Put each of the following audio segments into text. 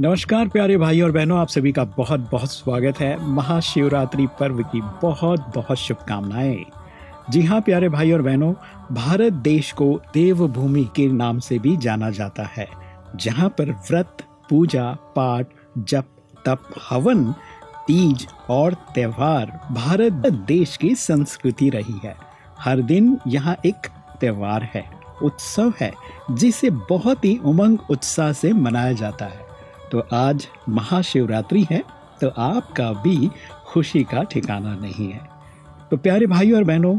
नमस्कार प्यारे भाई और बहनों, आप सभी का बहुत बहुत स्वागत है। महाशिवरात्रि पर्व की बहुत बहुत शुभकामनाएँ। जी हाँ प्यारे भाई और बहनों, भारत देश को देवभूमि के नाम से भी जाना जाता है, जहाँ पर व्रत, पूजा, पाठ, जप, तप, हवन, तीज और त्योहार भारत देश की संस्कृति रही है। हर दिन यहाँ एक त्योहार है, उत्सव है, जिसे बहुत ही उमंग उत्साह से मनाया जाता है। तो आज महाशिवरात्रि है तो आपका भी खुशी का ठिकाना नहीं है। तो प्यारे भाई और बहनों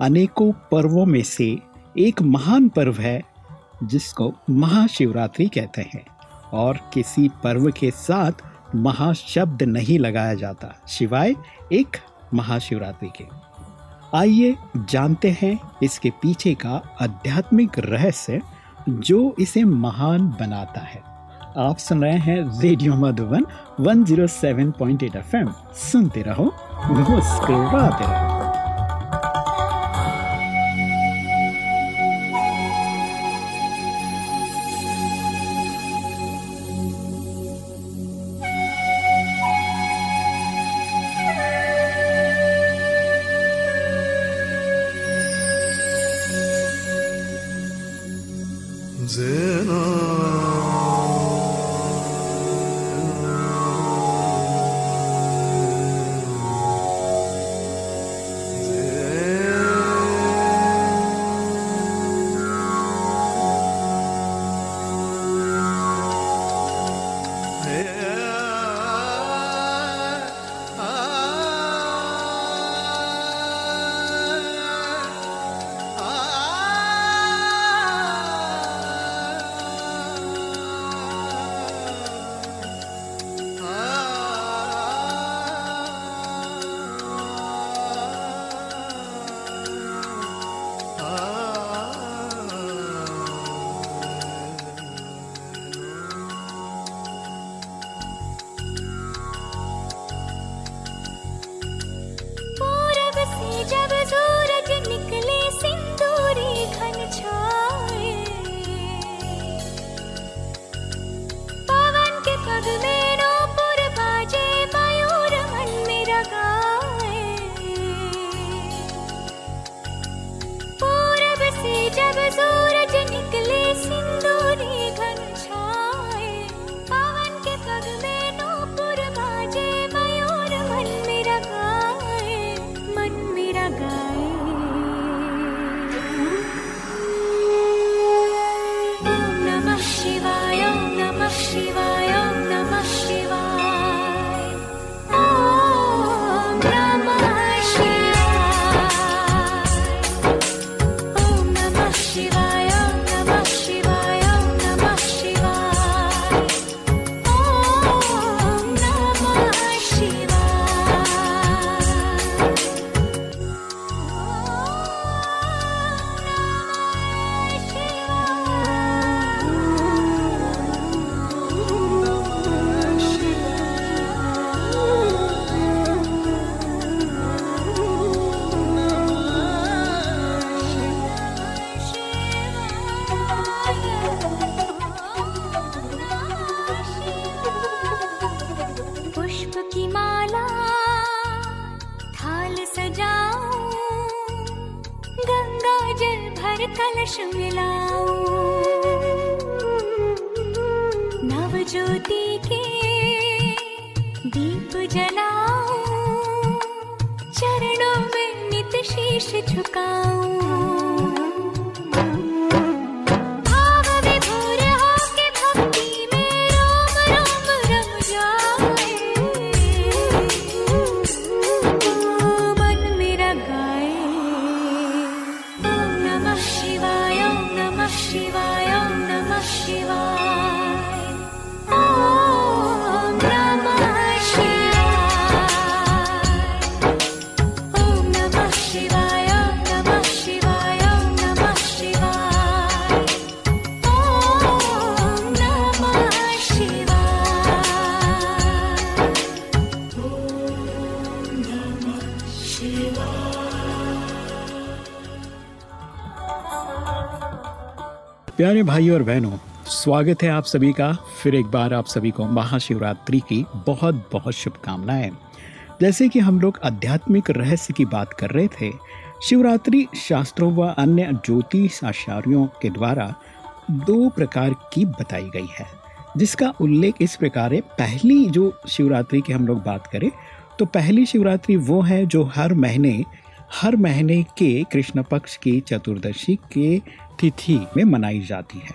अनेकों पर्वों में से एक महान पर्व है, जिसको महाशिवरात्रि कहते हैं। और किसी पर्व के साथ महाशब्द नहीं लगाया जाता, सिवाय एक महाशिवरात्रि के। आइए जानते हैं इसके पीछे का आध्यात्मिक रहस्य, जो इसे महान बनाता है। आप सुन रहे हैं रेडियो मधुबन 107.8 एफएम सुनते रहो, मुस्कुराते रहो। शिवाय नमः प्यारे भाई और बहनों, स्वागत है आप सभी का फिर एक बार आप सभी को महाशिवरात्रि की बहुत बहुत शुभकामनाएँ। जैसे कि हम लोग आध्यात्मिक रहस्य की बात कर रहे थे, शिवरात्रि शास्त्रों व अन्य ज्योतिष आचार्यों के द्वारा दो प्रकार की बताई गई है, जिसका उल्लेख इस प्रकार है पहली जो शिवरात्रि की हम लोग बात करें तो पहली शिवरात्रि वो है जो हर महीने हर महीने के कृष्ण पक्ष की चतुर्दशी के तिथि में मनाई जाती है।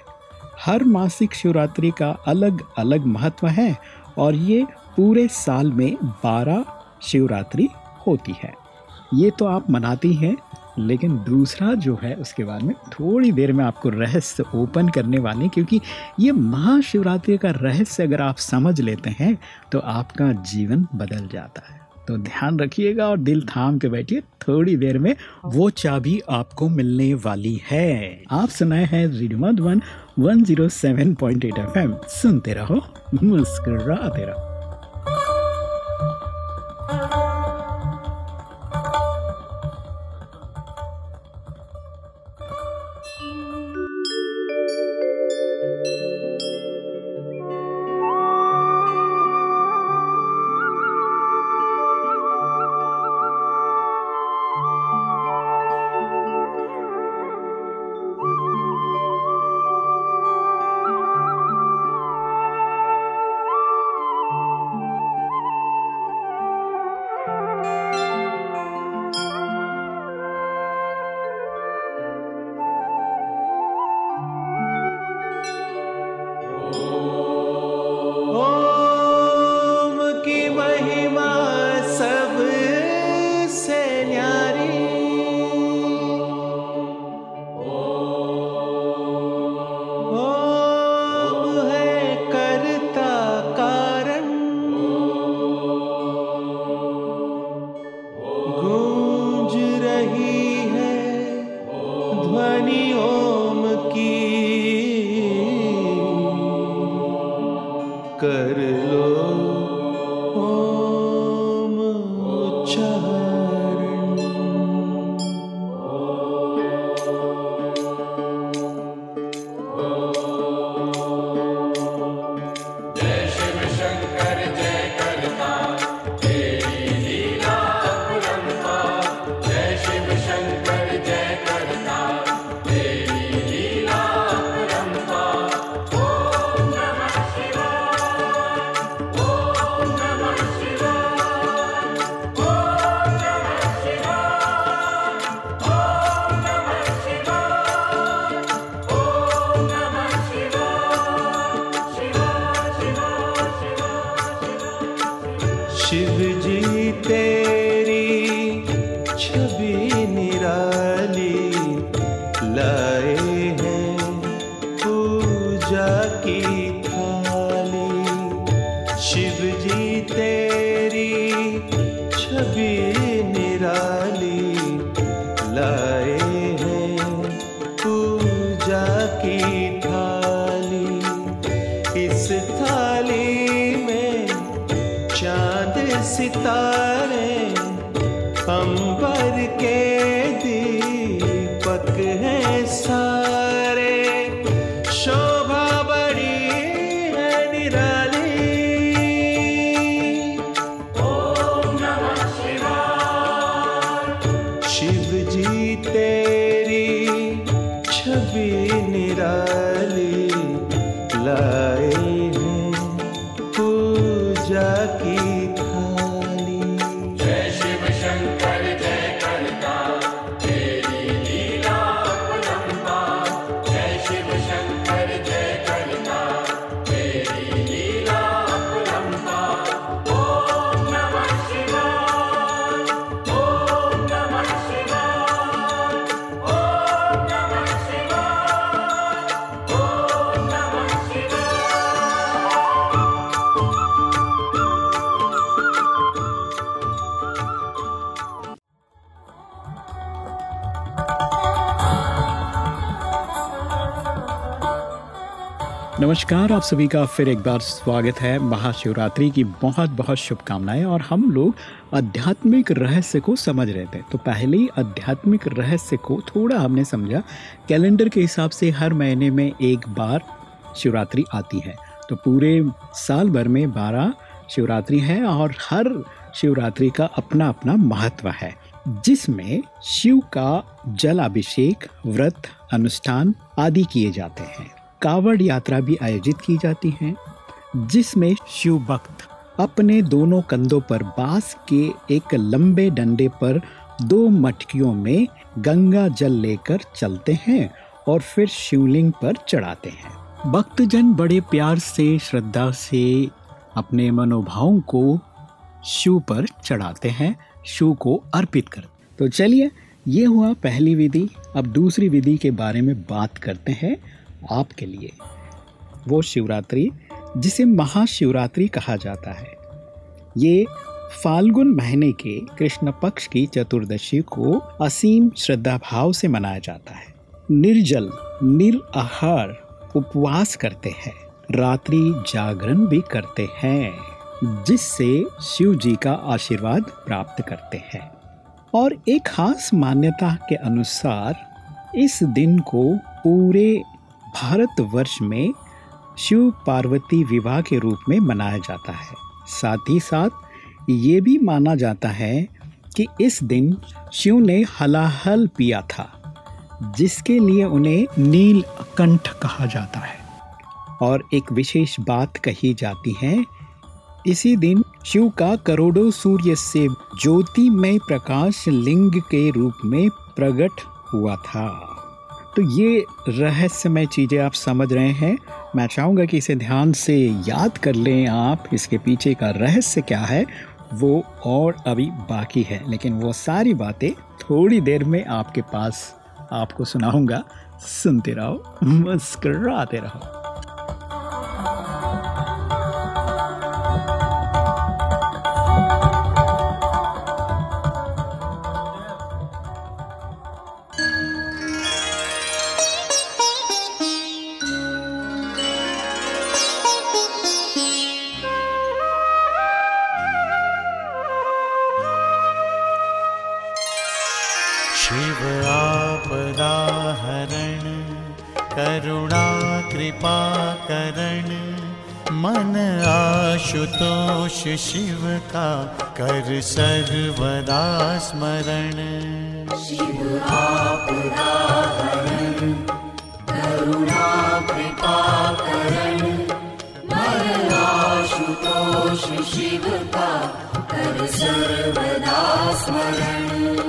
हर मासिक शिवरात्रि का अलग अलग महत्व है और ये पूरे साल में बारह शिवरात्रि होती है। ये तो आप मनाती हैं, लेकिन दूसरा जो है उसके बारे में थोड़ी देर में आपको रहस्य ओपन करने वाले, क्योंकि ये महाशिवरात्रि का रहस्य अगर आप समझ लेते हैं तो आपका जीवन बदल जाता है। तो ध्यान रखिएगा और दिल थाम के बैठिए। थोड़ी देर में वो चाबी आपको मिलने वाली है। आप सुनाए हैं रेडियो मधुबन 107.8 एफएम सुनते रहो, मुस्कुराते रहो। पूजा थाली में चाँद सितारे अंबर जय नमस्कार, आप सभी का फिर एक बार स्वागत है। महाशिवरात्रि की बहुत बहुत शुभकामनाएँ और हम लोग आध्यात्मिक रहस्य को समझ रहे थे। तो पहले ही आध्यात्मिक रहस्य को थोड़ा हमने समझा। कैलेंडर के हिसाब से हर महीने में एक बार शिवरात्रि आती है। तो पूरे साल भर में बारह शिवरात्रि है और हर शिवरात्रि का अपना अपना महत्व है। जिसमें शिव का जल अभिषेक व्रत, अनुष्ठान आदि किए जाते हैं। कावड़ यात्रा भी आयोजित की जाती है, जिसमें शिव भक्त अपने दोनों कंधों पर बाँस के एक लंबे डंडे पर दो मटकियों में गंगा जल लेकर चलते हैं और फिर शिवलिंग पर चढ़ाते हैं। भक्तजन बड़े प्यार से, श्रद्धा से अपने मनोभावों को शिव पर चढ़ाते हैं, शिव को अर्पित कर तो चलिए, ये हुआ पहली विधि। अब दूसरी विधि के बारे में बात करते हैं। आपके लिए। वो शिवरात्रि, जिसे महाशिवरात्रि कहा जाता है। ये फाल्गुन महीने के कृष्ण पक्ष की चतुर्दशी को असीम श्रद्धा भाव से मनाया जाता है। निर्जल, निराहार उपवास करते हैं। रात्रि जागरण भी करते हैं, जिससे शिव जी का आशीर्वाद प्राप्त करते हैं। और एक खास मान्यता के अनुसार इस दिन को पूरे भारतवर्ष में शिव पार्वती विवाह के रूप में मनाया जाता है। साथ ही साथ ये भी माना जाता है कि इस दिन शिव ने हलाहल पिया था, जिसके लिए उन्हें नील कंठ कहा जाता है। और एक विशेष बात कही जाती है, इसी दिन शिव का करोड़ों सूर्य से ज्योतिमय प्रकाश लिंग के रूप में प्रकट हुआ था। तो ये रहस्यमय चीज़ें आप समझ रहे हैं। मैं चाहूँगा कि इसे ध्यान से याद कर लें आप, इसके पीछे का रहस्य क्या है, वो और अभी बाकी है। लेकिन वो सारी बातें थोड़ी देर में आपके पास आपको सुनाऊँगा। सुनते रहो, मुस्कराते रहो। आशुतोष शिव का कर सर्वदा स्मरण। शिव आप करुणा करण। शिव का कर सर्वदा स्मरण।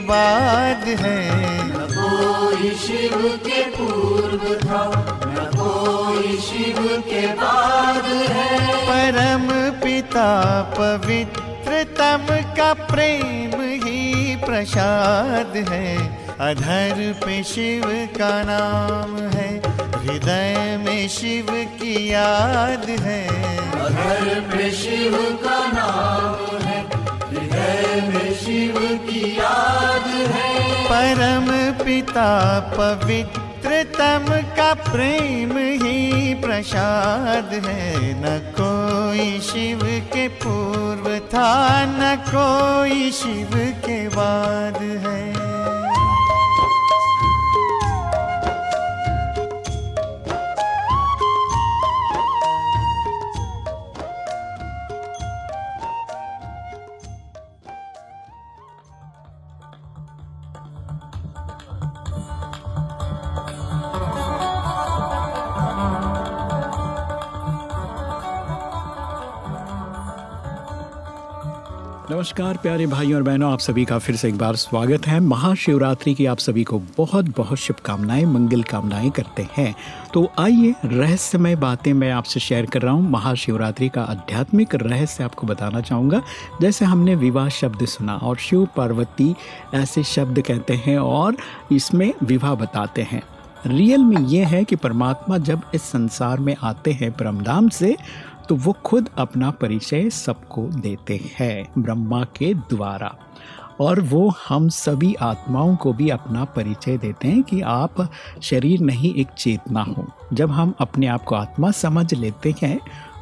बाद है। न कोई शिव के पूर्व था न कोई शिव के बाद है। परम पिता पवित्रतम का प्रेम ही प्रसाद है। अधर पे शिव का नाम है हृदय में शिव की याद है। घर में शिव का नाम परम पिता पवित्रतम का प्रेम ही प्रसाद है। न कोई शिव के पूर्व था, न कोई शिव के बाद है। नमस्कार, प्यारे भाई और बहनों, आप सभी का फिर से एक बार स्वागत है। महाशिवरात्रि की आप सभी को बहुत बहुत शुभकामनाएँ, मंगल कामनाएँ करते हैं। तो आइए रहस्यमय बातें मैं आपसे शेयर कर रहा हूँ। महाशिवरात्रि का आध्यात्मिक रहस्य आपको बताना चाहूँगा। जैसे हमने विवाह शब्द सुना और शिव पार्वती ऐसे शब्द कहते हैं और इसमें विवाह बताते हैं। रियल में ये है कि परमात्मा जब इस संसार में आते हैं परमधाम से तो वो खुद अपना परिचय सबको देते हैं ब्रह्मा के द्वारा। और वो हम सभी आत्माओं को भी अपना परिचय देते हैं कि आप शरीर नहीं, एक चेतना हो। जब हम अपने आप को आत्मा समझ लेते हैं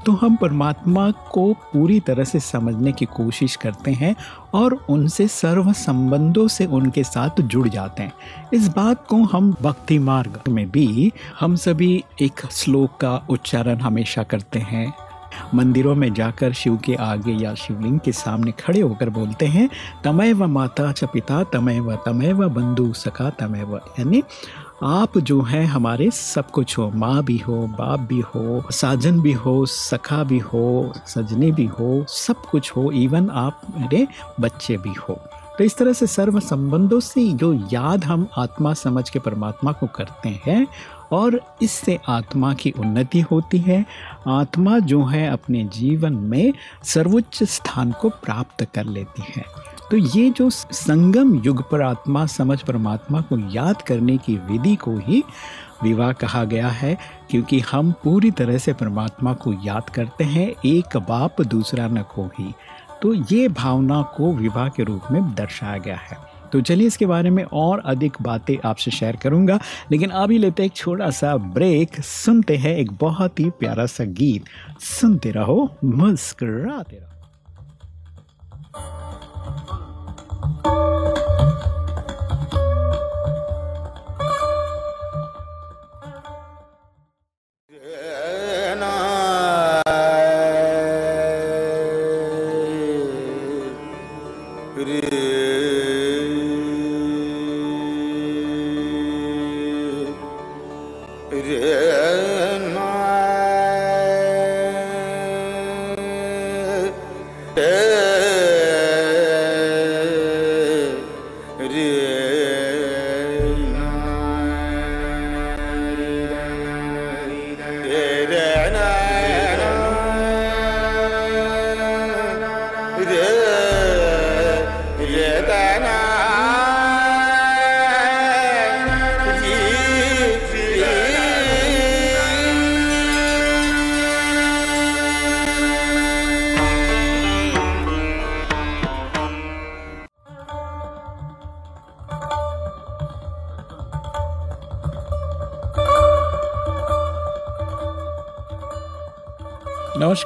तो हम परमात्मा को पूरी तरह से समझने की कोशिश करते हैं और उनसे सर्व संबंधों से उनके साथ जुड़ जाते हैं। इस बात को हम भक्ति मार्ग में भी हम सभी एक श्लोक का उच्चारण हमेशा करते हैं। मंदिरों में जाकर शिव के आगे या शिवलिंग के सामने खड़े होकर बोलते हैं तमय व माता च पिता तमय व तमय व बंधु सखा तमय व यानी आप जो हैं हमारे सब कुछ हो। माँ भी हो, बाप भी हो, साजन भी हो, सखा भी हो, सजने भी हो, सब कुछ हो। इवन आप मेरे बच्चे भी हो। तो इस तरह से सर्व संबंधों से जो याद हम आत्मा समझ के परमात्मा को करते हैं और इससे आत्मा की उन्नति होती है। आत्मा जो है अपने जीवन में सर्वोच्च स्थान को प्राप्त कर लेती है। तो ये जो संगम युग पर आत्मा, समझ परमात्मा को याद करने की विधि को ही विवाह कहा गया है, क्योंकि हम पूरी तरह से परमात्मा को याद करते हैं, एक बाप दूसरा न को ही तो ये भावना को विवाह के रूप में दर्शाया गया है। तो चलिए इसके बारे में और अधिक बातें आपसे शेयर करूँगा। लेकिन अभी लेते एक छोटा सा ब्रेक सुनते हैं एक बहुत ही प्यारा सा गीत। सुनते रहो, मुस्कुराते रहो।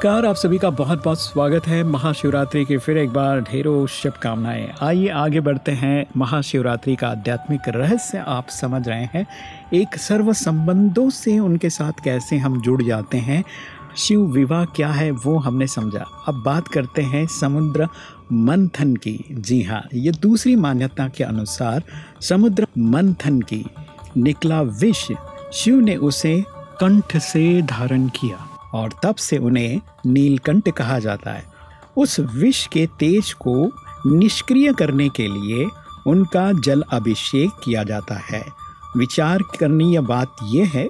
नमस्कार, आप सभी का बहुत बहुत स्वागत है महाशिवरात्रि की फिर एक बार ढेरों शुभकामनाएँ। आइए आगे बढ़ते हैं। महाशिवरात्रि का आध्यात्मिक रहस्य आप समझ रहे हैं। एक सर्व संबंधों से उनके साथ कैसे हम जुड़ जाते हैं। शिव विवाह क्या है, वो हमने समझा। अब बात करते हैं समुद्र मंथन की। जी हाँ ये दूसरी मान्यता के अनुसार समुद्र मंथन की निकला विष, शिव ने उसे कंठ से धारण किया। और तब से उन्हें नीलकंठ कहा जाता है। उस विष के तेज को निष्क्रिय करने के लिए उनका जल अभिषेक किया जाता है। विचार करनी यह बात यह है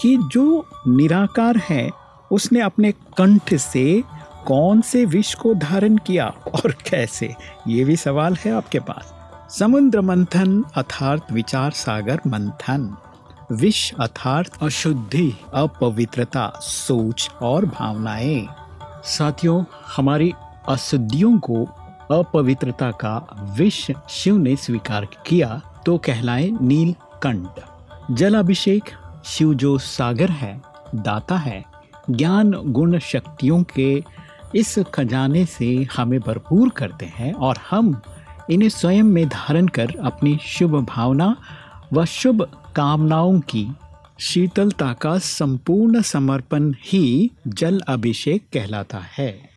कि जो निराकार है, उसने अपने कंठ से कौन से विष को धारण किया और कैसे? ये भी सवाल है आपके पास। समुद्र मंथन अर्थात विचार सागर मंथन। विष अर्थात अशुद्धि। अपवित्रता सोच और भावनाएँ। साथियों हमारी अशुद्धियों को अपवित्रता का विष शिव ने स्वीकार किया तो कहलाए नील नीलकंठ। जल अभिषेक शिव जो सागर है दाता है ज्ञान गुण शक्तियों के इस खजाने से हमें भरपूर करते हैं और हम इन्हें स्वयं में धारण कर अपनी शुभ भावना व शुभ कामनाओं की शीतलता का संपूर्ण समर्पण ही जल अभिषेक कहलाता है।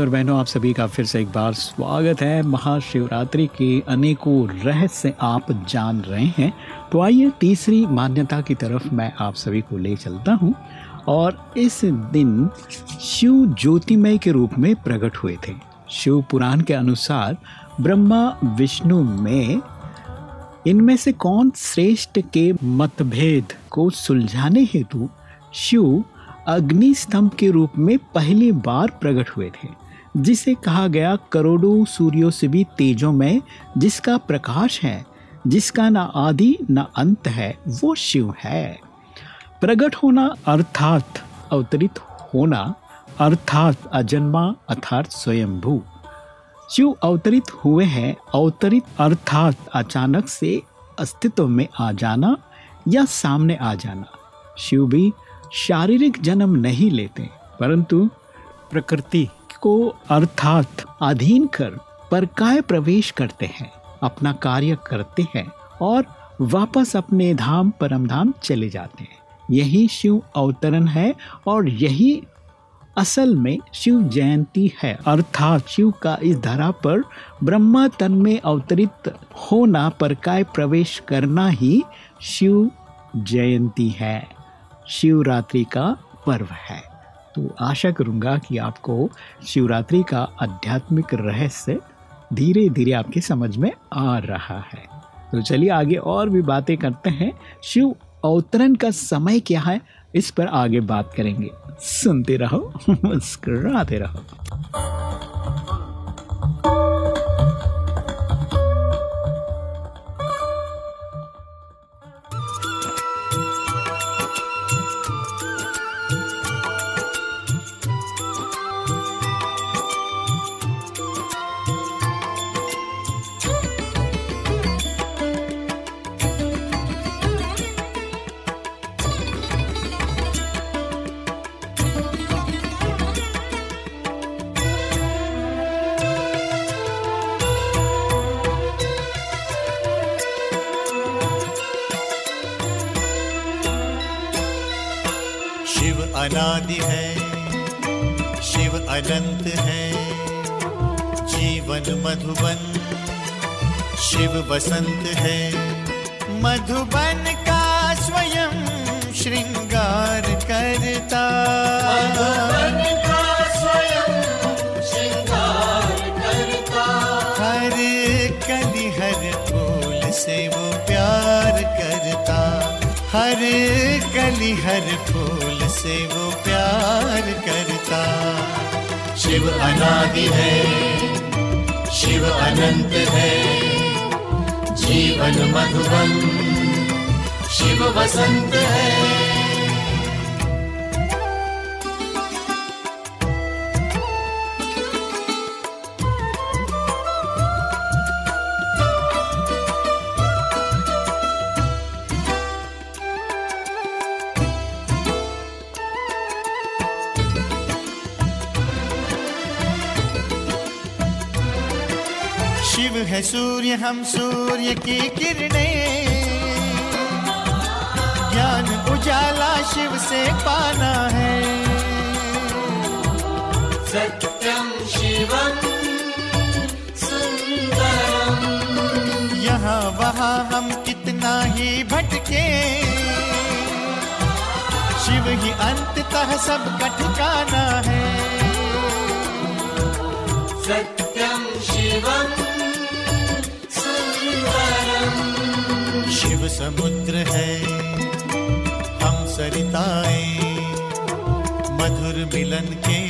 भाई और बहनों, आप सभी का फिर से एक बार स्वागत है। महाशिवरात्रि के अनेकों रहस्य आप जान रहे हैं। तो आइए तीसरी मान्यता की तरफ़ मैं आप सभी को ले चलता हूँ। और इस दिन शिव ज्योतिमय के रूप में प्रकट हुए थे। शिव पुराण के अनुसार ब्रह्मा, विष्णु, में, इनमें से कौन श्रेष्ठ के मतभेद को सुलझाने हेतु शिव अग्नि स्तंभ के रूप में पहली बार प्रकट हुए थे? जिसे कहा गया करोड़ों सूर्यों से भी तेजों में, जिसका प्रकाश है, जिसका ना आदि ना अंत है, वो शिव है। प्रकट होना अर्थात अवतरित होना, अर्थात अजन्मा, अर्थात स्वयंभू। शिव अवतरित हुए हैं, अवतरित अर्थात अचानक से अस्तित्व में आ जाना या सामने आ जाना। शिव भी शारीरिक जन्म नहीं लेते, परंतु प्रकृति को अर्थात अधीन कर परकाय प्रवेश करते हैं, अपना कार्य करते हैं और वापस अपने धाम परम धाम चले जाते हैं। यही शिव अवतरण है और यही असल में शिव जयंती है। अर्थात शिव का इस धरा पर ब्रह्मा तन में अवतरित होना, परकाय प्रवेश करना ही शिव जयंती है। शिवरात्रि का पर्व है। तो आशा करूँगा कि आपको शिवरात्रि का आध्यात्मिक रहस्य धीरे धीरे आपके समझ में आ रहा है। तो चलिए आगे और भी बातें करते हैं। शिव अवतरण का समय क्या है, इस पर आगे बात करेंगे। सुनते रहो, मुस्कराते रहो। बसंत है। मधुबन का स्वयं श्रृंगार करता। का स्वयं श्रृंगार करता। हर कली हर फूल से वो प्यार करता। हर कली हर फूल से वो प्यार करता। शिव अनादि है शिव अनंत है। जीवन मधुबन। शिव बसंत है। है सूर्य हम सूर्य की किरणें। ज्ञान उजाला शिव से पाना है। सत्यम शिवम सुन्दरम् यहाँ वहाँ हम कितना ही भटके। शिव ही अंततः सबका ठिकाना है। सत्यम शिवं समुद्र है हम सरिताए मधुर मिलन के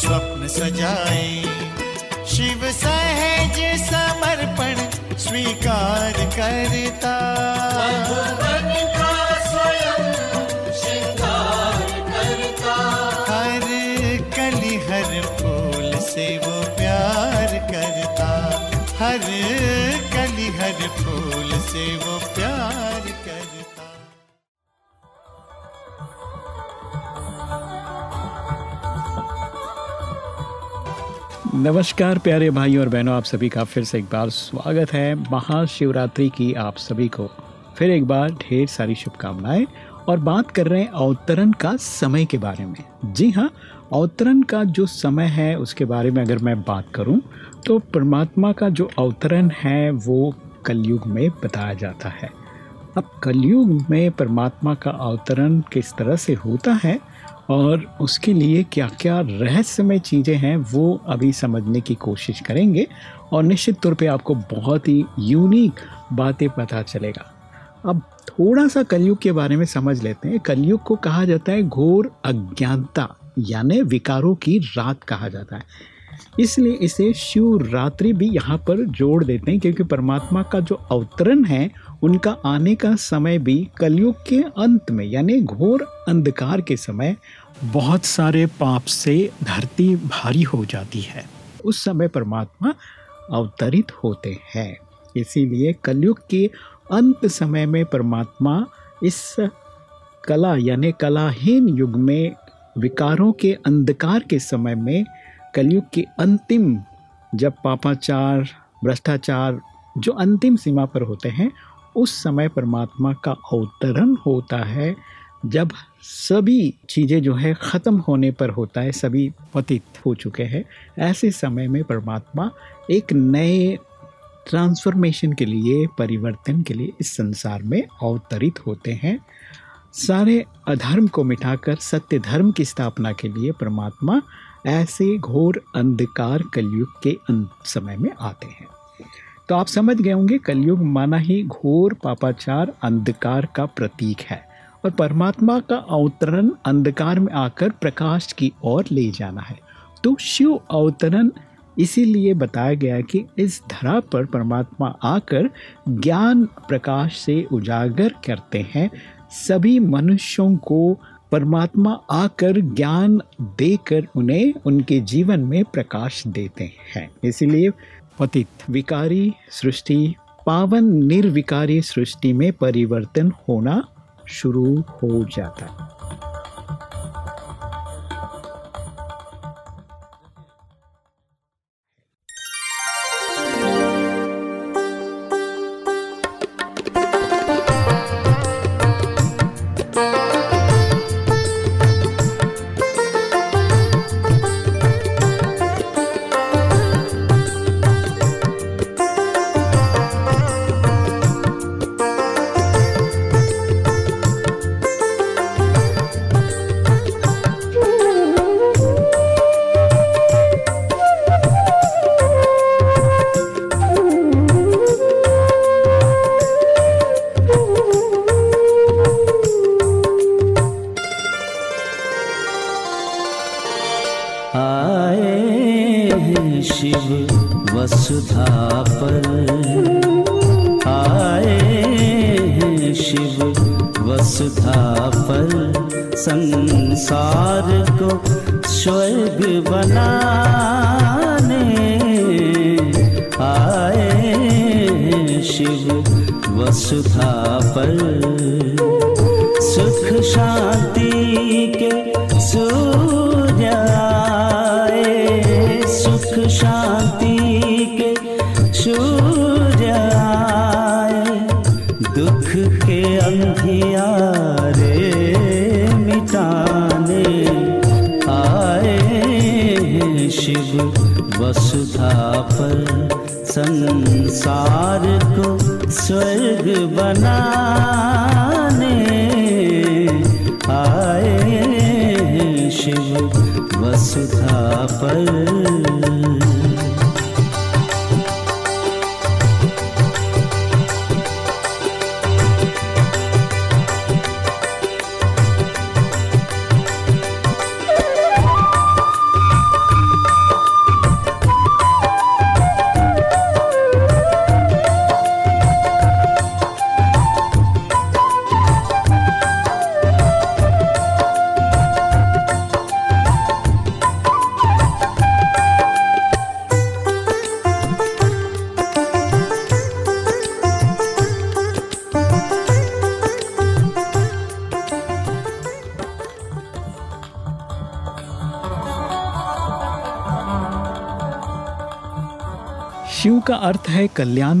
स्वप्न सजाए। शिव सहज समर्पण स्वीकार करता। वो प्यार करता। नमस्कार प्यारे भाई और बहनों, आप सभी का फिर से एक बार स्वागत है महाशिवरात्रि की आप सभी को। फिर एक बार ढेर सारी शुभकामनाएँ और बात कर रहे हैं अवतरण का समय के बारे में। जी हाँ अवतरण का जो समय है, उसके बारे में अगर मैं बात करूँ तो परमात्मा का जो अवतरण है, वो कलयुग में बताया जाता है। अब कलयुग में परमात्मा का अवतरण किस तरह से होता है और उसके लिए क्या क्या रहस्यमय चीज़ें हैं, वो अभी समझने की कोशिश करेंगे और निश्चित तौर पे आपको बहुत ही यूनिक बातें पता चलेगा। अब थोड़ा सा कलयुग के बारे में समझ लेते हैं। कलयुग को कहा जाता है घोर अज्ञानता, यानी विकारों की रात कहा जाता है। इसलिए इसे शिवरात्रि भी यहाँ पर जोड़ देते हैं, क्योंकि परमात्मा का जो अवतरण है, उनका आने का समय भी कलयुग के अंत में, यानी घोर अंधकार के समय, बहुत सारे पाप से धरती भारी हो जाती है। उस समय परमात्मा अवतरित होते हैं। इसीलिए कलयुग के अंत समय में परमात्मा इस कला, यानी कलाहीन युग में विकारों के अंधकार के समय में कलयुग के अंतिम, जब पापाचार, भ्रष्टाचार जो अंतिम सीमा पर होते हैं, उस समय परमात्मा का अवतरण होता है, जब सभी चीज़ें जो है ख़त्म होने पर होता है, सभी पतित हो चुके हैं, ऐसे समय में परमात्मा एक नए ट्रांसफॉर्मेशन के लिए, परिवर्तन के लिए इस संसार में अवतरित होते हैं। सारे अधर्म को मिटाकर सत्य धर्म की स्थापना के लिए परमात्मा ऐसे घोर अंधकार कलयुग के अंत समय में आते हैं। तो आप समझ गए होंगे, कलयुग माना ही घोर पापाचार, अंधकार का प्रतीक है। और परमात्मा का अवतरण अंधकार में आकर प्रकाश की ओर ले जाना है। तो शिव अवतरण इसीलिए बताया गया कि इस धरा पर परमात्मा आकर ज्ञान प्रकाश से उजागर करते हैं। सभी मनुष्यों को परमात्मा आकर ज्ञान देकर उन्हें उनके जीवन में प्रकाश देते हैं। इसलिए पतित विकारी सृष्टि, पावन निर्विकारी सृष्टि में परिवर्तन होना शुरू हो जाता है।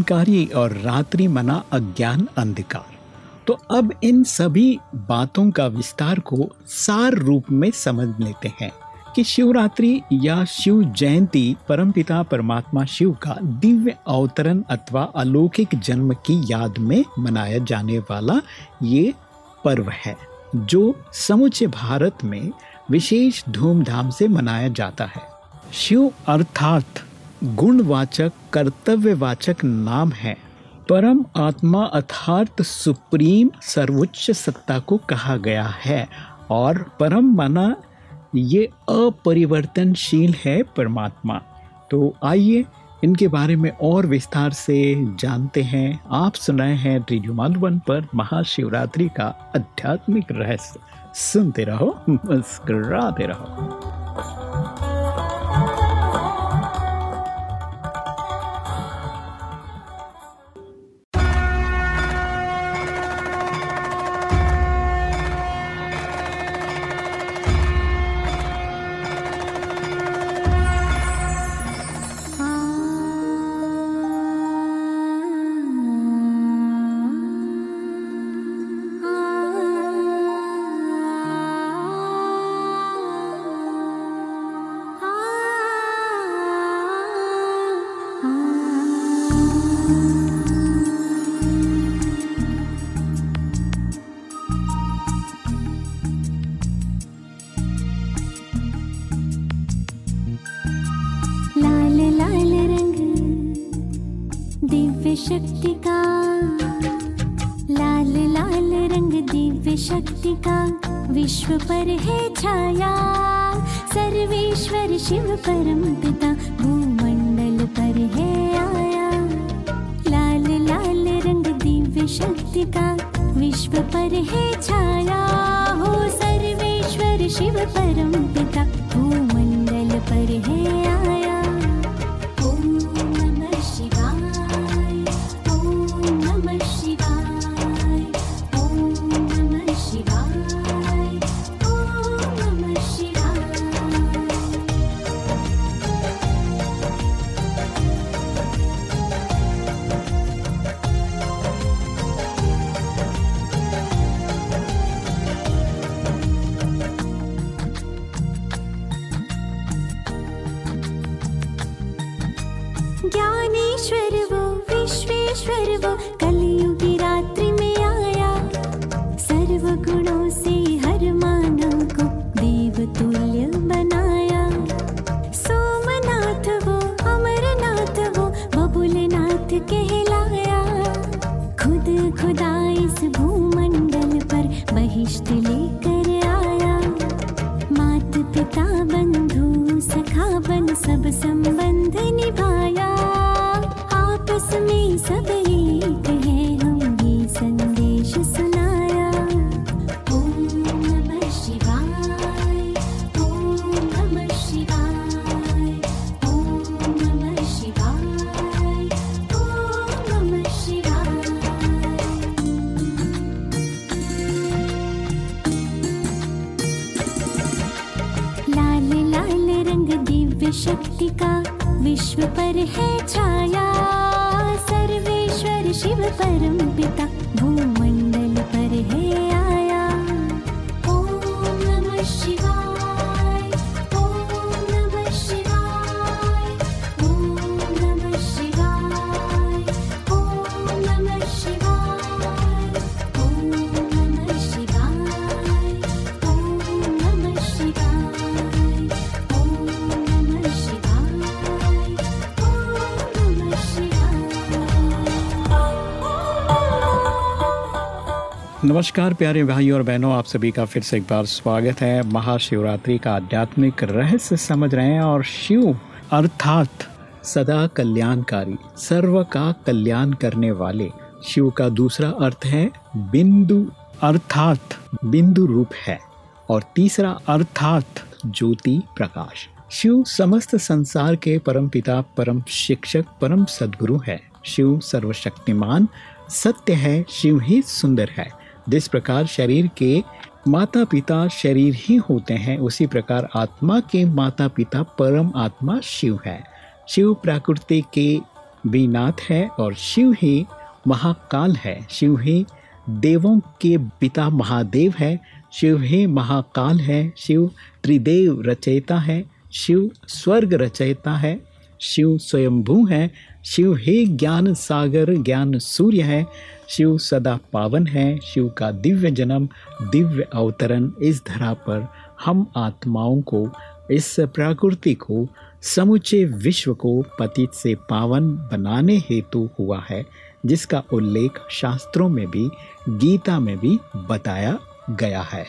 कल्याणकारी और रात्रि मना अज्ञान अंधकार। तो अब इन सभी बातों का विस्तार को सार रूप में समझ लेते हैं कि शिवरात्रि या शिव जयंती परमपिता परमात्मा शिव का दिव्य अवतरण अथवा अलौकिक जन्म की याद में मनाया जाने वाला ये पर्व है, जो समूचे भारत में विशेष धूमधाम से मनाया जाता है। शिव अर्थात गुणवाचक, कर्तव्यवाचक नाम है। परम आत्मा अर्थात सुप्रीम सर्वोच्च सत्ता को कहा गया है और परम माना ये अपरिवर्तनशील है परमात्मा। तो आइए इनके बारे में और विस्तार से जानते हैं। आप सुनाए हैं रेडियो माधुबन पर महाशिवरात्रि का आध्यात्मिक रहस्य। सुनते रहो, मुस्कुराते रहो। नमस्कार, प्यारे भाइयों और बहनों, आप सभी का फिर से एक बार स्वागत है। महाशिवरात्रि का आध्यात्मिक रहस्य समझ रहे हैं और शिव, अर्थात सदा कल्याणकारी, सर्व का कल्याण करने वाले, शिव का दूसरा अर्थ है बिंदु, अर्थात बिंदु रूप है और तीसरा अर्थात ज्योति प्रकाश। शिव समस्त संसार के परम पिता, परम शिक्षक, परम सदगुरु है। शिव सर्वशक्तिमान, सत्य है, शिव ही सुंदर है। जिस प्रकार शरीर के माता पिता शरीर ही होते हैं, उसी प्रकार आत्मा के माता पिता परम आत्मा शिव है। शिव प्रकृति के भी नाथ है और शिव ही महाकाल है। शिव ही देवों के पिता महादेव है। शिव ही महाकाल है। शिव त्रिदेव रचयिता है। शिव स्वर्ग रचयिता है। शिव स्वयंभू है। शिव ही ज्ञान सागर ज्ञान सूर्य है। शिव सदा पावन है। शिव का दिव्य जन्म दिव्य अवतरण इस धरा पर हम आत्माओं को इस प्रकृति को समूचे विश्व को पतित से पावन बनाने हेतु हुआ है जिसका उल्लेख शास्त्रों में भी गीता में भी बताया गया है।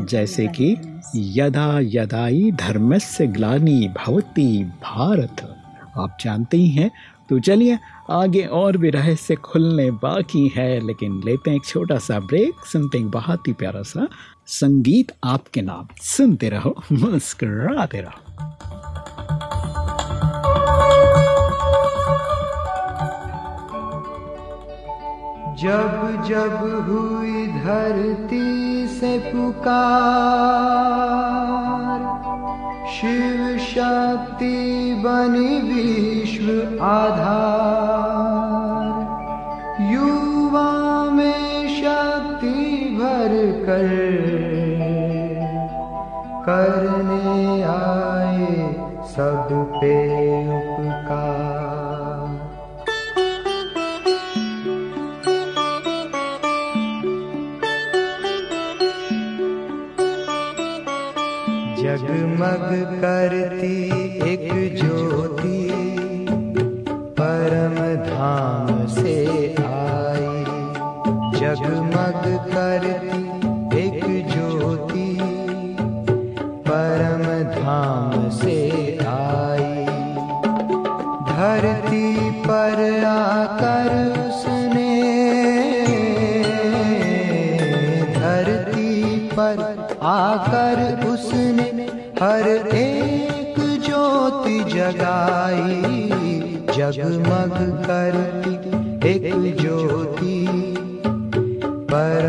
जैसे कि यदा यदाई धर्मस्य ग्लानी भवति भारत। आप जानते ही हैं। तो चलिए, आगे और भी रहस्य खुलने बाकी है, लेकिन लेते हैं एक छोटा सा ब्रेक सुनते हैं बहुत ही प्यारा सा संगीत आपके नाम। सुनते रहो, मुस्कुराते रहो। जब जब हुई धरती से पुकार शिव शक्ति बनी विश्व आधार। युवा में शक्ति भर कर करने आए सब पे। जगमग करती एक ज्योति। परम धाम से आई। जगमग करती जगाई। जगमग करती एक ज्योति। परम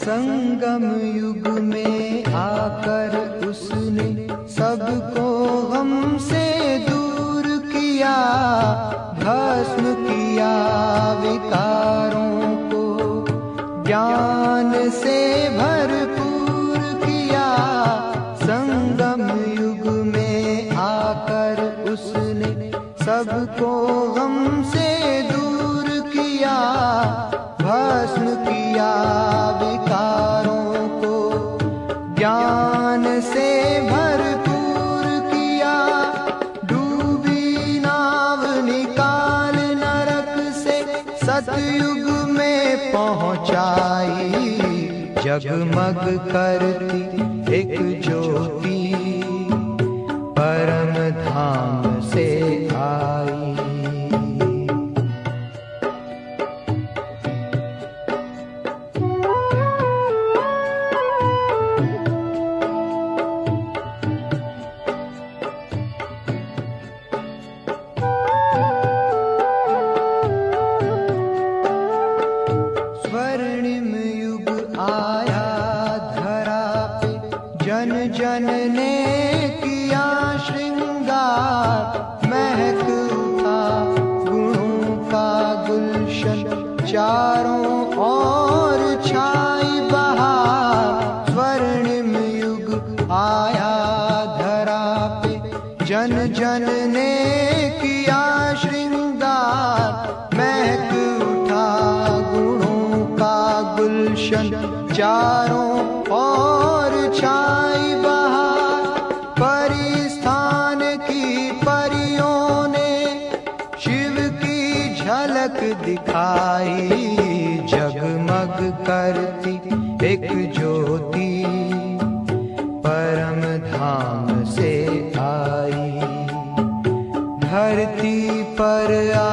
संगम युग में आकर उसने सबको गम हमसे दूर किया, भस्म किया विकारों को, ज्ञान से भरपूर किया। संगम युग में आकर उसने सबको हमसे करती।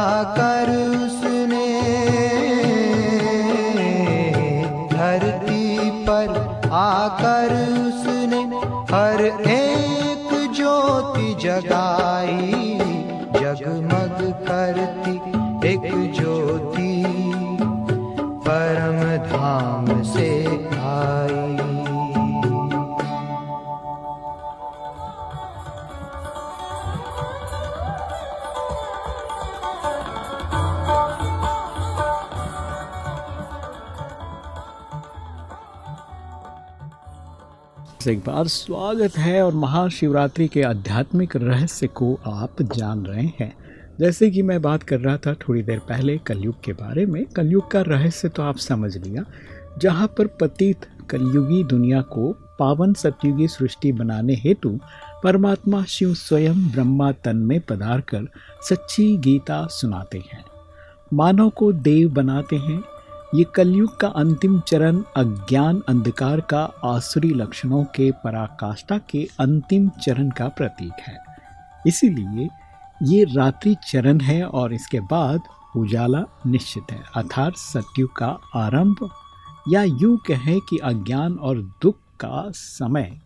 आकर उसने धरती पर आकर उसने हर एक ज्योति जगाई, जगमग करती एक ज्योति, परम धाम से आई एक बार स्वागत है और महाशिवरात्रि के आध्यात्मिक रहस्य को आप जान रहे हैं। जैसे कि मैं बात कर रहा था थोड़ी देर पहले कलयुग के बारे में। कलयुग का रहस्य तो आप समझ लिया। जहाँ पर पतित कलयुगी दुनिया को पावन सतयुगी सृष्टि बनाने हेतु परमात्मा शिव स्वयं ब्रह्मा तन में पधार कर सच्ची गीता सुनाते हैं। मानव को देव बनाते हैं ये कलयुग का अंतिम चरण अज्ञान अंधकार का आसुरी लक्षणों के पराकाष्ठा के अंतिम चरण का प्रतीक है। इसीलिए ये रात्रि चरण है और इसके बाद उजाला निश्चित है। अर्थात सत्युग का आरंभ या यूँ कहें कि अज्ञान और दुख का समय।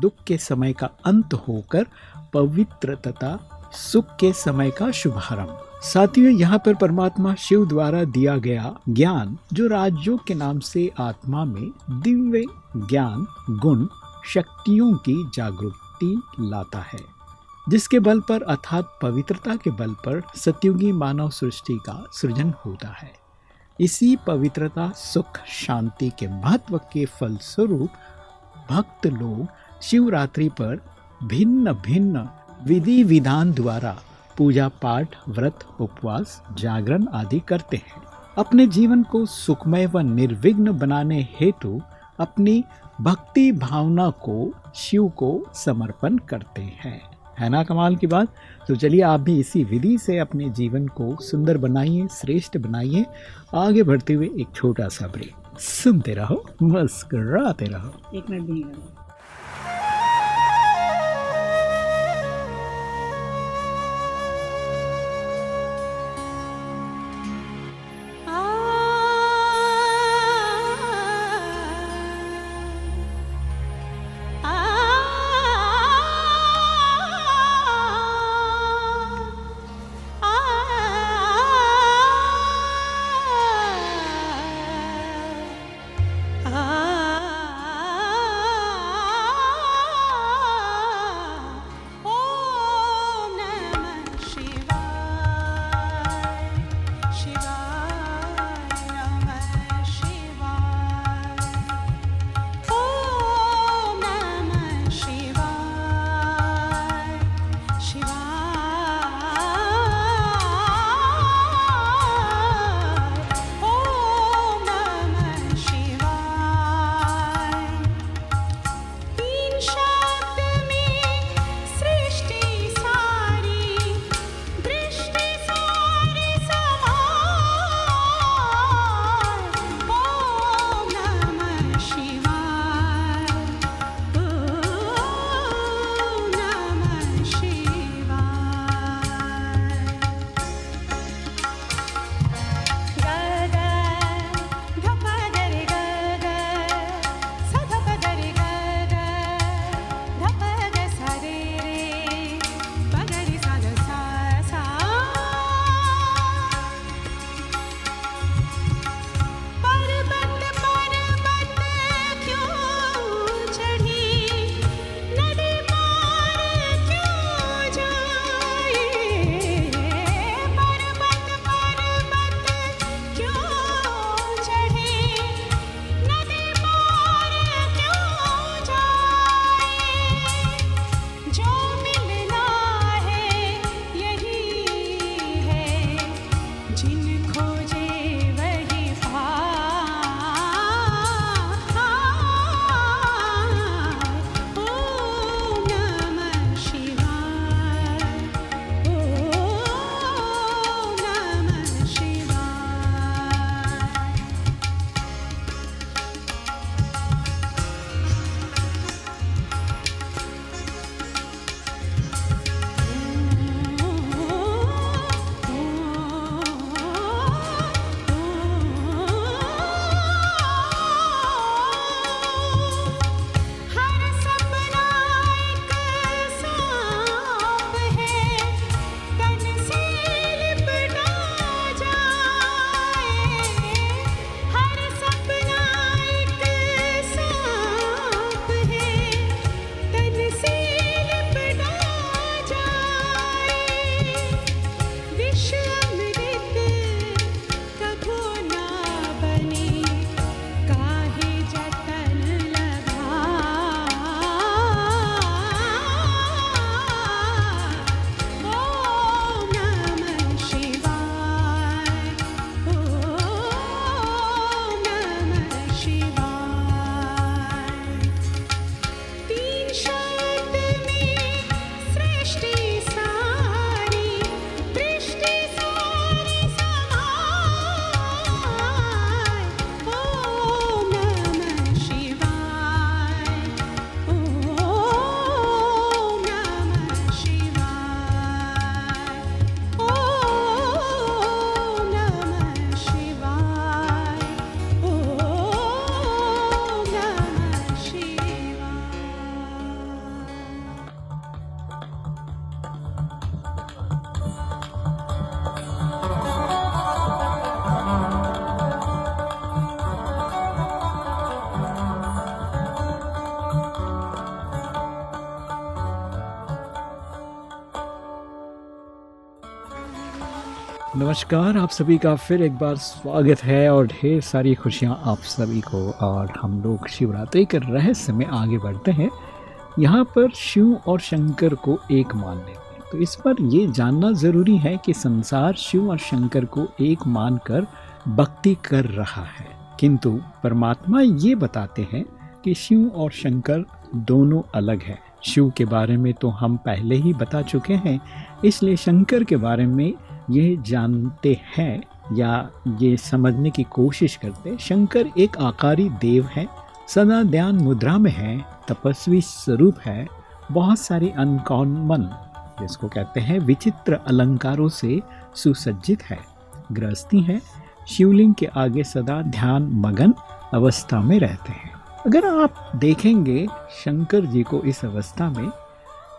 दुख के समय का अंत होकर पवित्र तथा सुख के समय का शुभारंभ। साथियों, यहाँ पर परमात्मा शिव द्वारा दिया गया ज्ञान, जो राजयोग के नाम से आत्मा में दिव्य ज्ञान, गुण, शक्तियों की जागृति लाता है, जिसके बल पर अर्थात पवित्रता के बल पर सत्युगी मानव सृष्टि का सृजन होता है। इसी पवित्रता, सुख, शांति के महत्व के फलस्वरूप भक्त लोग शिवरात्रि पर भिन्न भिन्न विधि विधान द्वारा पूजा पाठ, व्रत, उपवास, जागरण आदि करते हैं। अपने जीवन को सुखमय व निर्विघ्न बनाने हेतु अपनी भक्ति भावना को, शिव को समर्पण करते हैं। है ना कमाल की बात? तो चलिए आप भी इसी विधि से अपने जीवन को सुंदर बनाइए, श्रेष्ठ बनाइए। आगे बढ़ते हुए एक छोटा सा ब्रेक सुनते रहो, मुस्कुराते रहो। एक मिनट नमस्कार, आप सभी का फिर एक बार स्वागत है और ढेर सारी खुशियाँ आप सभी को और हम लोग शिवरात्रि के रहस्य में आगे बढ़ते हैं। यहाँ पर शिव और शंकर को एक मान लेते हैं। तो इस पर ये जानना ज़रूरी है कि संसार शिव और शंकर को एक मानकर भक्ति कर रहा है। किंतु परमात्मा ये बताते हैं कि शिव और शंकर दोनों अलग हैं। शिव के बारे में तो हम पहले ही बता चुके हैं, इसलिए शंकर के बारे में ये जानते हैं या ये समझने की कोशिश करते शंकर एक आकारी देव है सदा ध्यान मुद्रा में है, तपस्वी स्वरूप है, बहुत सारी अनकॉमन जिसको कहते हैं विचित्र अलंकारों से सुसज्जित है गृहस्थी है, शिवलिंग के आगे सदा ध्यान मगन अवस्था में रहते हैं। अगर आप देखेंगे शंकर जी को इस अवस्था में,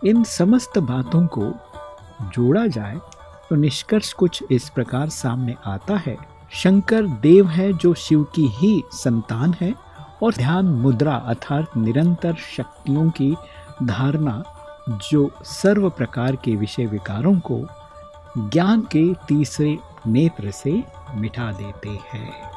इन समस्त बातों को जोड़ा जाए तो निष्कर्ष कुछ इस प्रकार सामने आता है। शंकर देव है जो शिव की ही संतान है और ध्यान मुद्रा अर्थात निरंतर शक्तियों की धारणा जो सर्व प्रकार के विषय विकारों को ज्ञान के तीसरे नेत्र से मिटा देते हैं।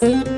Thanks.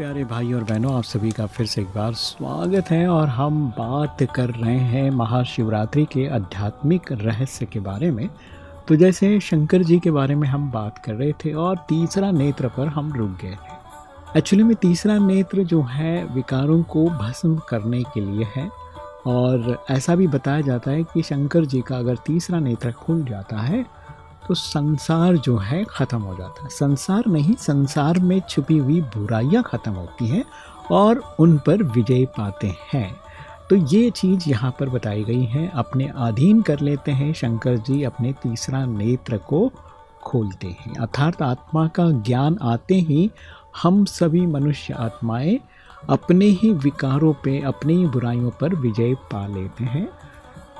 प्यारे भाई और बहनों, आप सभी का फिर से एक बार स्वागत है और हम बात कर रहे हैं महाशिवरात्रि के आध्यात्मिक रहस्य के बारे में। तो जैसे शंकर जी के बारे में हम बात कर रहे थे और तीसरा नेत्र पर हम रुक गए थे। एक्चुअली में तीसरा नेत्र जो है, विकारों को भस्म करने के लिए है और ऐसा भी बताया जाता है कि शंकर जी का अगर तीसरा नेत्र खुल जाता है तो संसार जो है ख़त्म हो जाता है। संसार नहीं, संसार में छुपी हुई बुराइयाँ ख़त्म होती हैं और उन पर विजय पाते हैं। तो ये चीज़ यहाँ पर बताई गई है। अपने अधीन कर लेते हैं। शंकर जी अपने तीसरा नेत्र को खोलते हैं। अर्थात आत्मा का ज्ञान आते ही हम सभी मनुष्य आत्माएँ अपने ही विकारों पे, अपनी ही बुराइयों पर विजय पा लेते हैं।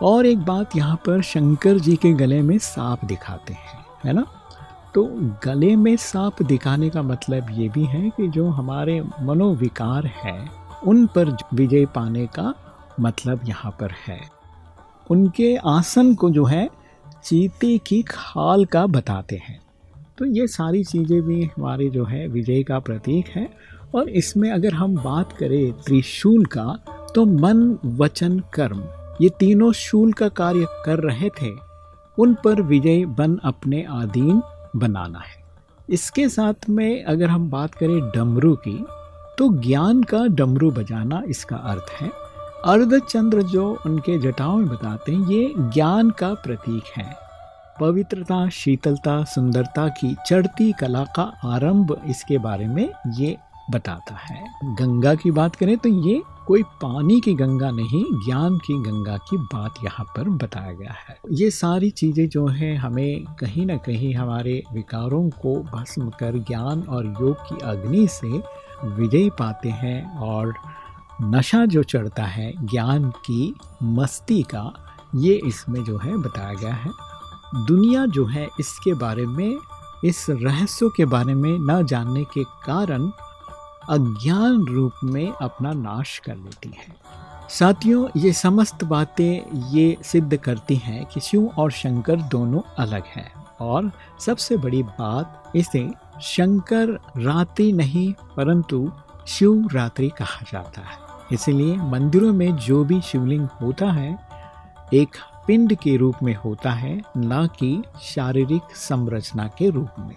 और एक बात यहाँ पर शंकर जी के गले में सांप दिखाते हैं, है ना? तो गले में सांप दिखाने का मतलब ये भी है कि जो हमारे मनोविकार है, उन पर विजय पाने का मतलब यहाँ पर है। उनके आसन को जो है, चीते की खाल का बताते हैं। तो ये सारी चीज़ें भी हमारे जो है, विजय का प्रतीक है। और इसमें अगर हम बात करें त्रिशूल का तो मन, वचन, कर्म ये तीनों शूल का कार्य कर रहे थे, उन पर विजय बन अपने आधीन बनाना है। इसके साथ में अगर हम बात करें डमरू की तो ज्ञान का डमरू बजाना इसका अर्थ है। अर्धचंद्र जो उनके जटाओं में बताते हैं, ये ज्ञान का प्रतीक है। पवित्रता, शीतलता, सुंदरता की चढ़ती कला का आरंभ इसके बारे में ये बताता है। गंगा की बात करें तो ये कोई पानी की गंगा नहीं, ज्ञान की गंगा की बात यहाँ पर बताया गया है। ये सारी चीज़ें जो हैं, हमें कहीं ना कहीं हमारे विकारों को भस्म कर ज्ञान और योग की अग्नि से विजय पाते हैं और नशा जो चढ़ता है, ज्ञान की मस्ती का, ये इसमें जो है बताया गया है। दुनिया जो है, इसके बारे में, इस रहस्यों के बारे में न जानने के कारण अज्ञान रूप में अपना नाश कर लेती है। साथियों, ये समस्त बातें ये सिद्ध करती हैं कि शिव और शंकर दोनों अलग हैं। और सबसे बड़ी बात, इसे शंकर रात्रि नहीं, परंतु शिव रात्रि कहा जाता है। इसलिए मंदिरों में जो भी शिवलिंग होता है, एक पिंड के रूप में होता है, न कि शारीरिक संरचना के रूप में।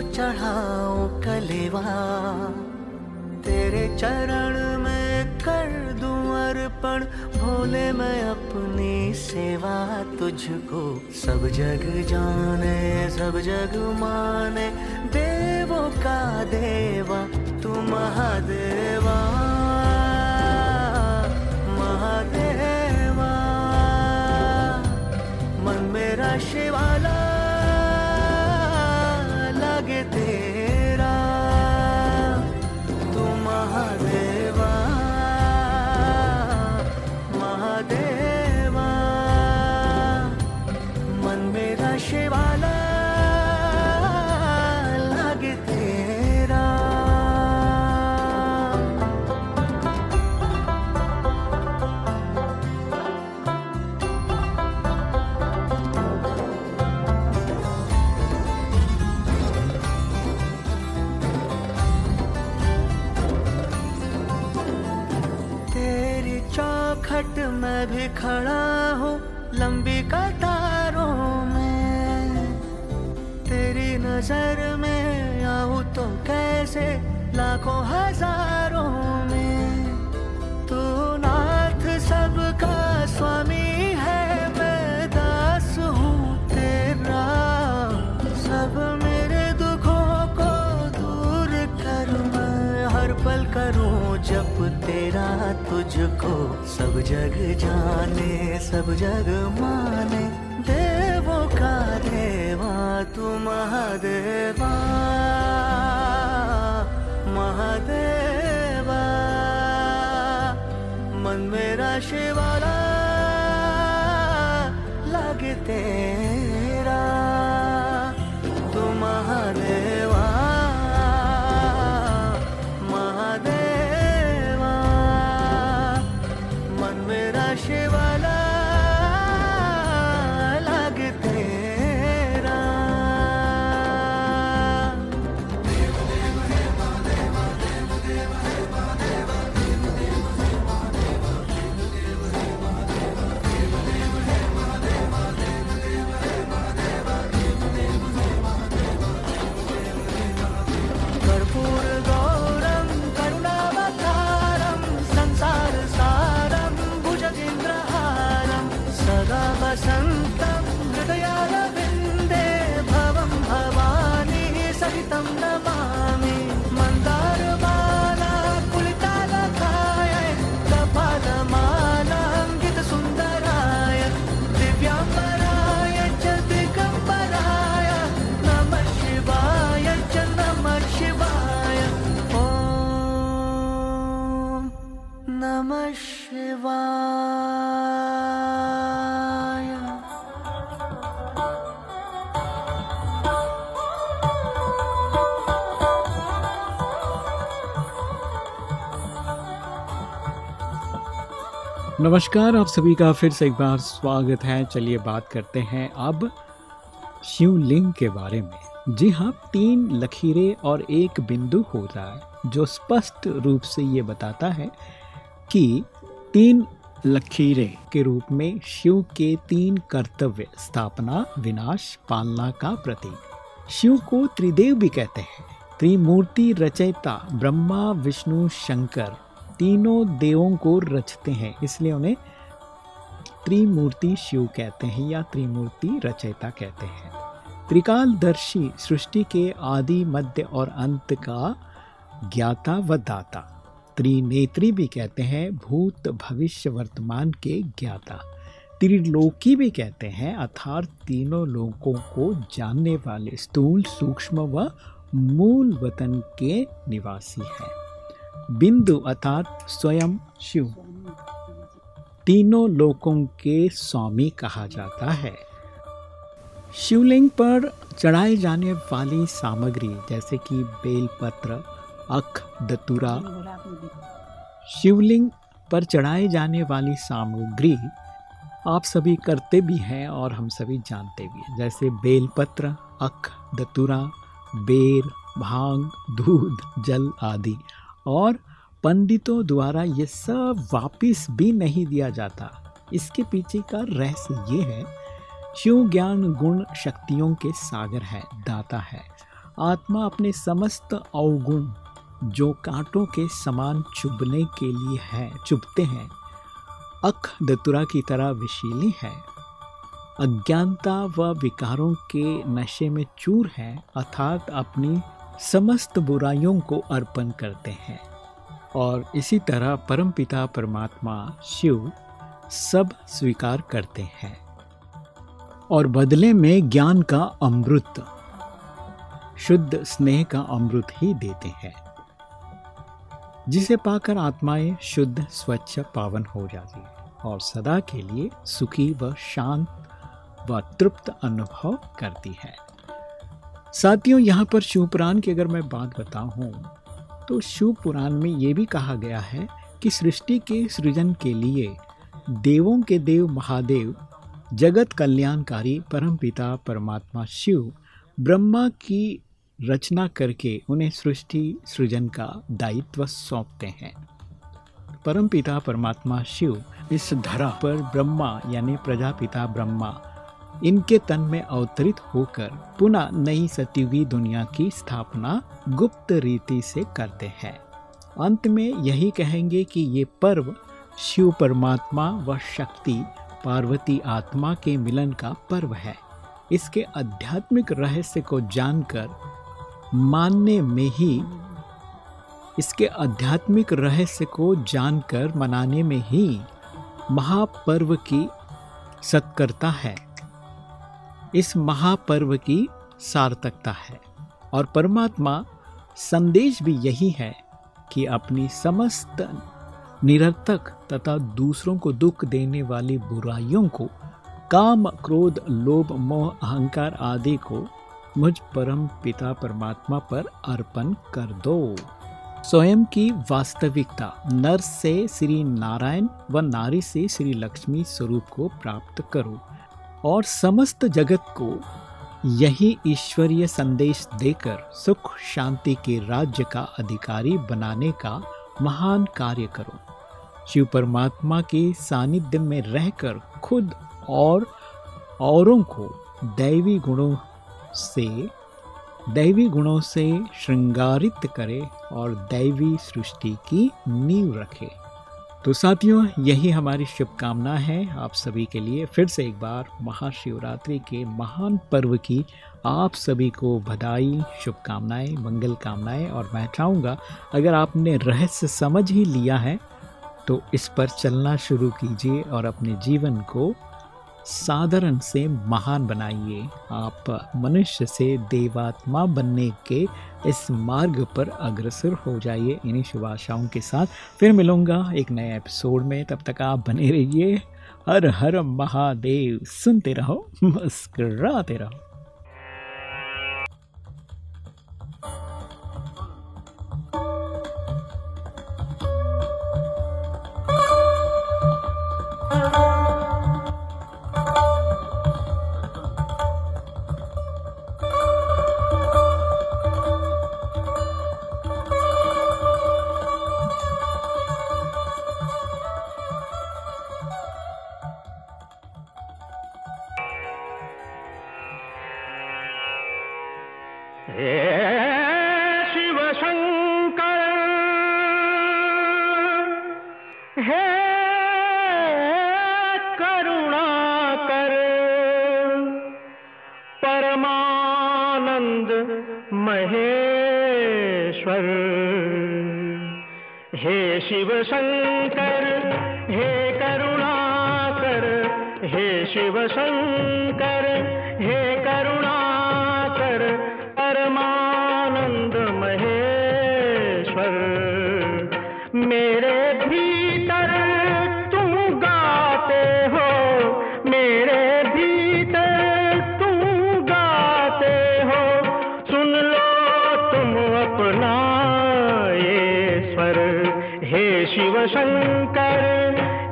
चढ़ाओ कलेवा, तेरे चरण में कर दूँ अर्पण, भोले मैं अपनी सेवा तुझको। सब जग जाने, सब जग माने, देवों का देवा, तू महादेवा महादेवा। मन मेरा शिवाला जग नमस्कार, आप सभी का फिर से एक बार स्वागत है। चलिए बात करते हैं अब शिवलिंग के बारे में। जी हाँ तीन लकीरें और एक बिंदु होता है, जो स्पष्ट रूप से ये बताता है कि तीन लकीरें के रूप में शिव के तीन कर्तव्य, स्थापना, विनाश, पालना का प्रतीक। शिव को त्रिदेव भी कहते हैं। त्रिमूर्ति रचयिता ब्रह्मा, विष्णु, शंकर तीनों देवों को रचते हैं, इसलिए उन्हें त्रिमूर्ति शिव कहते हैं या त्रिमूर्ति रचयिता कहते हैं। त्रिकालदर्शी सृष्टि के आदि मध्य और अंत का ज्ञाता व दाता। त्रिनेत्री भी कहते हैं, भूत भविष्य वर्तमान के ज्ञाता। त्रिलोकी भी कहते हैं, अर्थात तीनों लोकों को जानने वाले स्थूल, सूक्ष्म व मूल वतन के निवासी हैं। बिंदु अर्थात स्वयं शिव। तीनों लोकों के स्वामी कहा जाता है। शिवलिंग पर चढ़ाई जाने वाली सामग्री, जैसे कि बेलपत्र अख दतुरा। शिवलिंग पर चढ़ाए जाने वाली सामग्री आप सभी करते भी हैं और हम सभी जानते भी हैं जैसे बेलपत्र अख दतुरा बेर भाँग दूध जल आदि। और पंडितों द्वारा ये सब वापिस भी नहीं दिया जाता। इसके पीछे का रहस्य ये है शिव ज्ञान गुण शक्तियों के सागर है दाता है। आत्मा अपने समस्त अवगुण जो कांटों के समान चुभने के लिए है, चुभते हैं, अख दतुरा की तरह विशीली है। अज्ञानता व विकारों के नशे में चूर है, अर्थात अपनी समस्त बुराइयों को अर्पण करते हैं। और इसी तरह परमपिता परमात्मा शिव सब स्वीकार करते हैं। और बदले में ज्ञान का अमृत, शुद्ध स्नेह का अमृत ही देते हैं। जिसे पाकर आत्माएँ शुद्ध, स्वच्छ, पावन हो जाती है और सदा के लिए सुखी व शांत व तृप्त अनुभव करती है। साथियों, यहाँ पर शिवपुराण की अगर मैं बात बताऊँ तो शिव पुराण में ये भी कहा गया है कि सृष्टि के सृजन के लिए देवों के देव महादेव, जगत कल्याणकारी परमपिता, परमात्मा शिव, ब्रह्मा की रचना करके उन्हें सृष्टि सृजन का दायित्व सौंपते हैं। परमपिता परमात्मा शिव इस धरा पर ब्रह्मा यानी प्रजापिता ब्रह्मा, इनके तन में अवतरित होकर पुनः नई सतीवी दुनिया की स्थापना गुप्त रीति से करते हैं। अंत में यही कहेंगे कि ये पर्व शिव परमात्मा व शक्ति पार्वती आत्मा के मिलन का पर्व है। इसके आध्यात्मिक रहस्य को जानकर मानने में ही इसके आध्यात्मिक रहस्य को जानकर, मनाने में ही महापर्व की सत्कर्ता है। इस महापर्व की सार्थकता है और परमात्मा संदेश भी यही है कि अपनी समस्त निरर्थक तथा दूसरों को दुख देने वाली बुराइयों को, काम, क्रोध, लोभ, मोह, अहंकार आदि को मुझ परम पिता परमात्मा पर अर्पण कर दो। स्वयं की वास्तविकता, नर से श्री नारायण व नारी से श्री लक्ष्मी स्वरूप को प्राप्त करो और समस्त जगत को यही ईश्वरीय संदेश देकर सुख शांति के राज्य का अधिकारी बनाने का महान कार्य करो। शिव परमात्मा के सानिध्य में रहकर खुद और औरों को दैवी गुणों से दैवी गुणों से श्रृंगारित करे और दैवी सृष्टि की नींव रखे। तो साथियों, यही हमारी शुभकामना है। आप सभी के लिए फिर से एक बार महाशिवरात्रि के महान पर्व की आप सभी को बधाई, शुभकामनाएँ, मंगल कामनाएँ और मैं चाहूँगा, अगर आपने रहस्य समझ ही लिया है तो इस पर चलना शुरू कीजिए और अपने जीवन को साधारण से महान बनाइए। आप मनुष्य से देवात्मा बनने के इस मार्ग पर अग्रसर हो जाइए इन्हीं शुभ आशाओं के साथ। फिर मिलूँगा एक नए एपिसोड में। तब तक आप बने रहिए। हर हर महादेव। सुनते रहो, मुस्कराते रहो।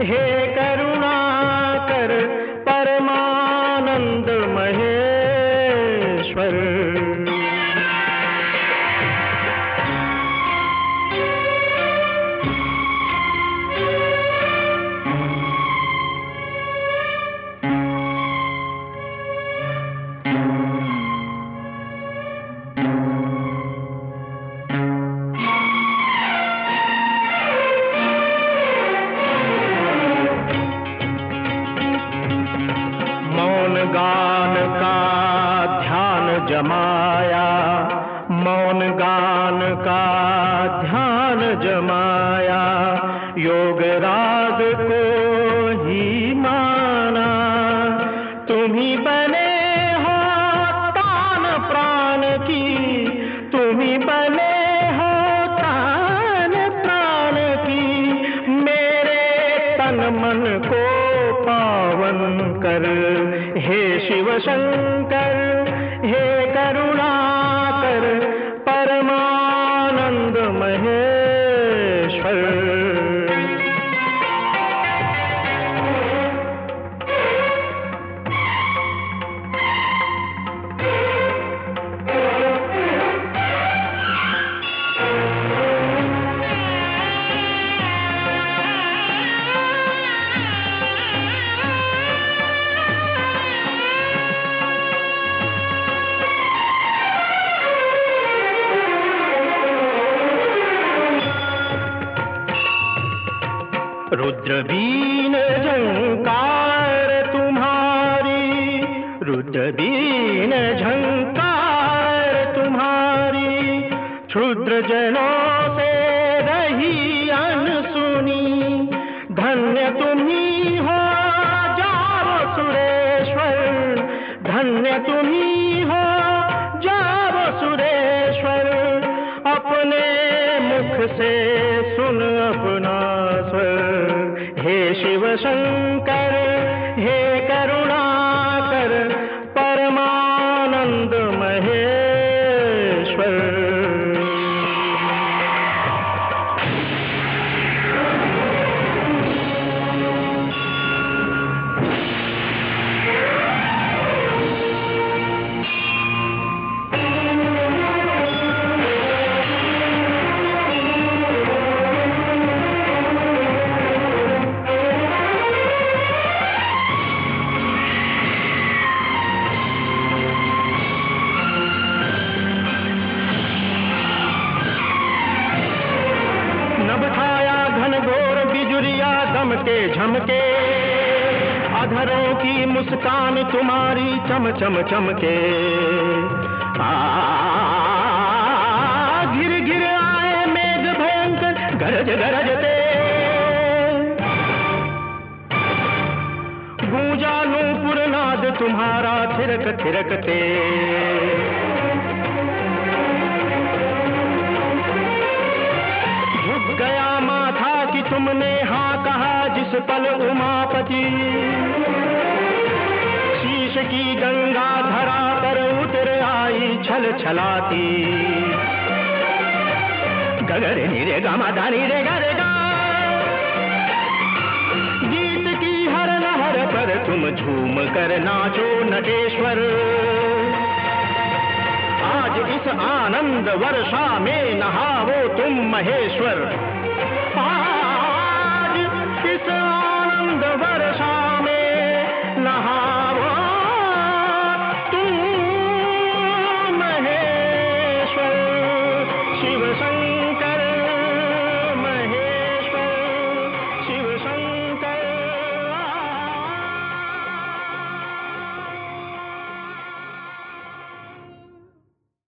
हे से सुन अपना स्वर। हे शिव शंकर तुम्हारी चम चम चमके आ, गिर घिर आए मेघ भयंकर, गरज गरजते गूंजा नूपुर नाद तुम्हारा थिरक थिरकते झुक गया माथा कि तुमने हाँ कहा जिस पल उमापति। शीश की गंगा धरा पर उतर आई छल छलाती। गगरे नीरे गामा धानी रे गरे गा। गीत की हर लहर पर तुम झूम कर नाचो नटेश्वर। आज इस आनंद वर्षा में नहावो तुम महेश्वर।